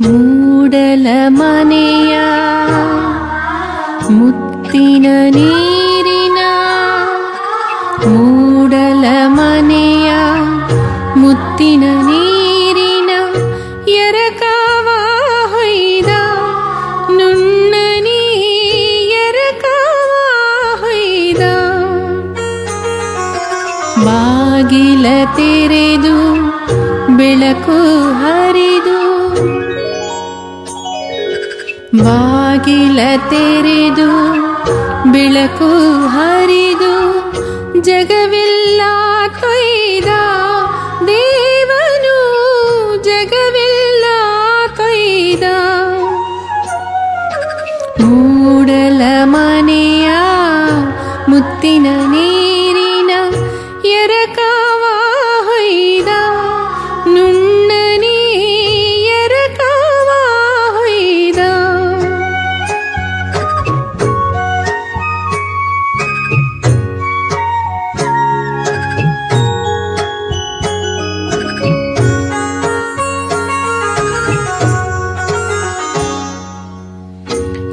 ಮೂಡಲ ಮನೆಯ ಮುತ್ತಿನ ನೀರಿನ ಮೂಡಲ ಮನೆಯ ಮುತ್ತಿನ ನೀರಿನ ಎರಕವ ಹೊಯ್ದ ನುಣ್ಣನಿ ಎರಕವ ಹೊಯ್ದ. ಬಾಗಿಲ ತೆರೆದು ಬೆಳಕು ಹರಿದು ಬಾಗಿಲ ತೆರೆದು ಬೆಳಕು ಹರಿದು ಜಗವಿಲ್ಲ ತೊಯ್ದ ದೇವನು ಜಗವಿಲ್ಲ ತೊಯ್ದ ಮೂಡಲ ಮನೆಯ ಮುತ್ತಿನ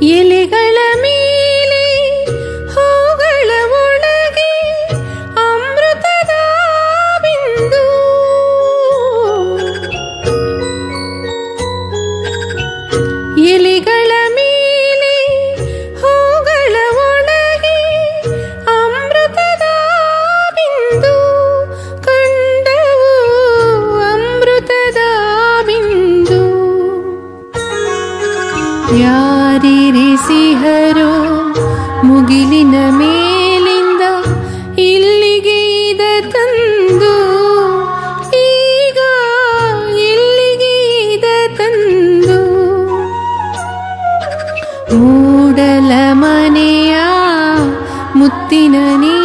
ಎಲೆಗಳ ಮೇಲೆ, ಹೂಗಳ ಒಳಗೆ ಅಮೃತದ ಬಿಂದು. ಎಲೆಗಳ ಮೇಲೆ, ಹೂಗಳ ಒಳಗೆ ಅಮೃತದ ಬಿಂದು. ಕಂಡವು ಅಮೃತದ ಬಿಂದು. ಯಾರಿರಿಸಿಹರೋ ಮುಗಿಲಿನ ಮೇಲಿಂದ ಇಲ್ಲಿಗೆ ಇದ ತಂದು. ಈಗ ಇಲ್ಲಿಗೆ ಇದ ತಂದು. ಮೂಡಲ ಮನೆಯ ಮುತ್ತಿನ ನೀರಿನ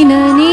ಮೂಡಲ ಮನೆಯ ಮುತ್ತಿನ ನೀ